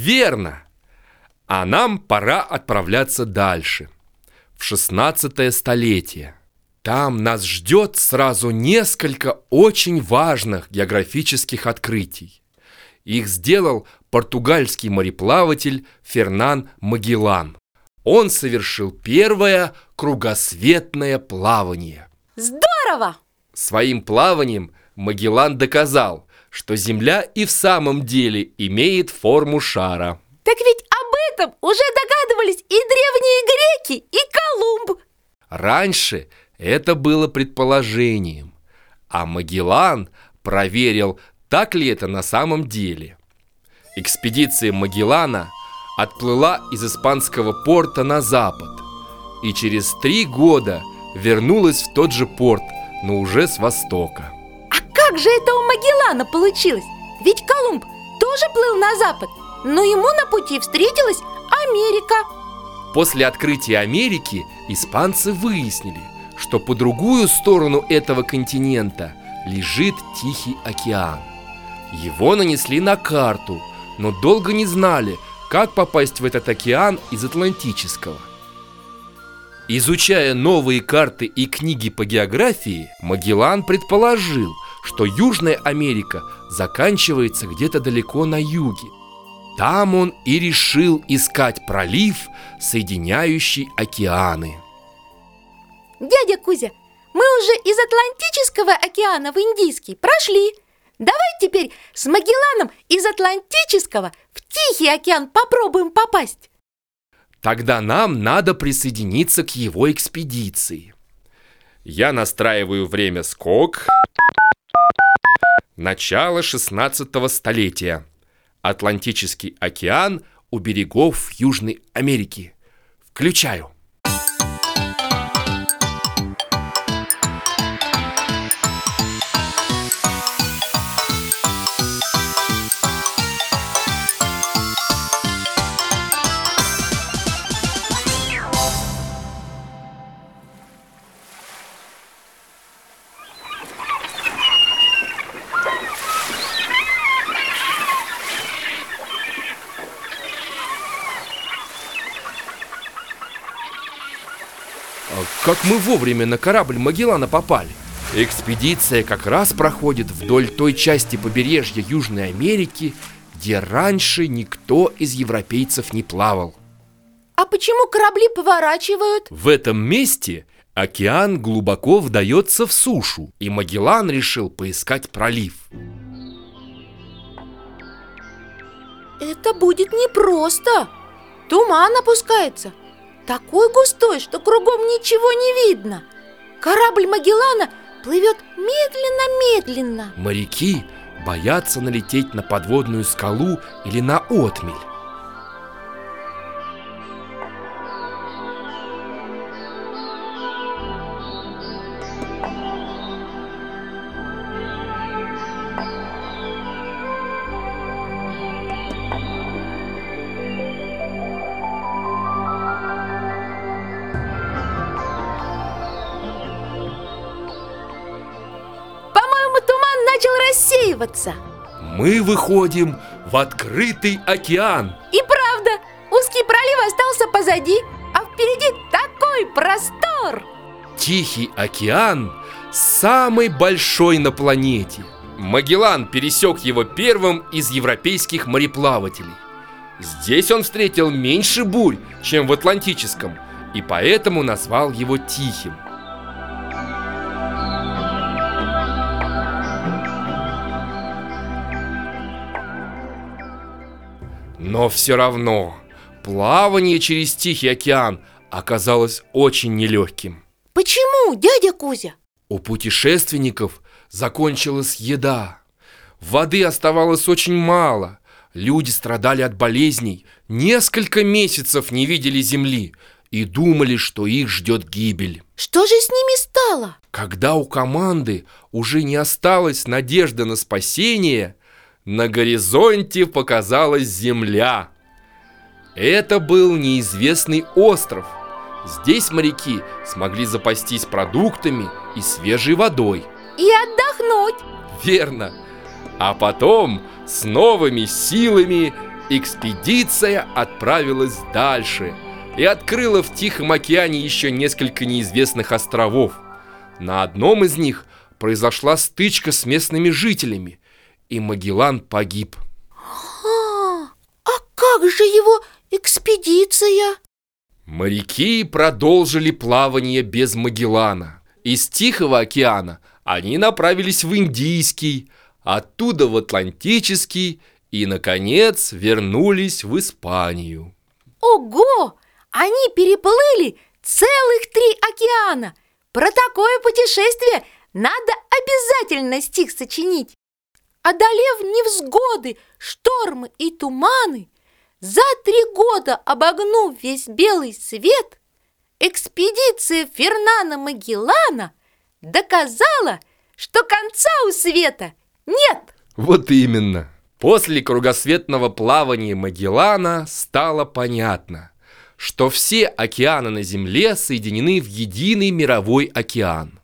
Верно! А нам пора отправляться дальше, в 16 столетие. Там нас ждет сразу несколько очень важных географических открытий. Их сделал португальский мореплаватель Фернан Магеллан. Он совершил первое кругосветное плавание. Здорово! Своим плаванием Магеллан доказал, что Земля и в самом деле имеет форму шара. Так ведь об этом уже догадывались и древние греки, и Колумб. Раньше это было предположением, а Магеллан проверил, так ли это на самом деле. Экспедиция Магеллана отплыла из испанского порта на запад и через три года вернулась в тот же порт, но уже с востока. Же это у Магеллана получилось? Ведь Колумб тоже плыл на запад, но ему на пути встретилась Америка. После открытия Америки испанцы выяснили, что по другую сторону этого континента лежит Тихий океан. Его нанесли на карту, но долго не знали, как попасть в этот океан из Атлантического. Изучая новые карты и книги по географии, Магеллан предположил, что Южная Америка заканчивается где-то далеко на юге. Там он и решил искать пролив, соединяющий океаны. Дядя Кузя, мы уже из Атлантического океана в Индийский прошли. Давай теперь с Магелланом из Атлантического в Тихий океан попробуем попасть. Тогда нам надо присоединиться к его экспедиции. Я настраиваю время скок. Начало 16 столетия. Атлантический океан у берегов Южной Америки. Включаю. Как мы вовремя на корабль Магеллана попали? Экспедиция как раз проходит вдоль той части побережья Южной Америки, где раньше никто из европейцев не плавал. А почему корабли поворачивают? В этом месте океан глубоко вдается в сушу, и Магеллан решил поискать пролив. Это будет непросто. Туман опускается. Такой густой, что кругом ничего не видно. Корабль Магеллана плывет медленно-медленно. Моряки боятся налететь на подводную скалу или на отмель. Рассеиваться. Мы выходим в открытый океан. И правда, узкий пролив остался позади, а впереди такой простор. Тихий океан самый большой на планете. Магеллан пересек его первым из европейских мореплавателей. Здесь он встретил меньше бурь, чем в Атлантическом, и поэтому назвал его Тихим. Но все равно плавание через Тихий океан оказалось очень нелегким. Почему, дядя Кузя? У путешественников закончилась еда. Воды оставалось очень мало. Люди страдали от болезней, несколько месяцев не видели земли и думали, что их ждет гибель. Что же с ними стало? Когда у команды уже не осталось надежды на спасение, на горизонте показалась земля. Это был неизвестный остров. Здесь моряки смогли запастись продуктами и свежей водой. И отдохнуть. Верно. А потом с новыми силами Экспедиция отправилась дальше и открыла в Тихом океане еще несколько неизвестных островов. На одном из них произошла стычка с местными жителями, и Магеллан погиб. А, а как же его экспедиция? Моряки продолжили плавание без Магеллана. Из Тихого океана они направились в Индийский, оттуда в Атлантический и, наконец, вернулись в Испанию. Ого! Они переплыли целых три океана! Про такое путешествие надо обязательно стих сочинить. Одолев невзгоды, штормы и туманы, за три года обогнув весь белый свет, экспедиция Фернана Магеллана доказала, что конца у света нет. Вот именно. После кругосветного плавания Магеллана стало понятно, что все океаны на Земле соединены в единый мировой океан.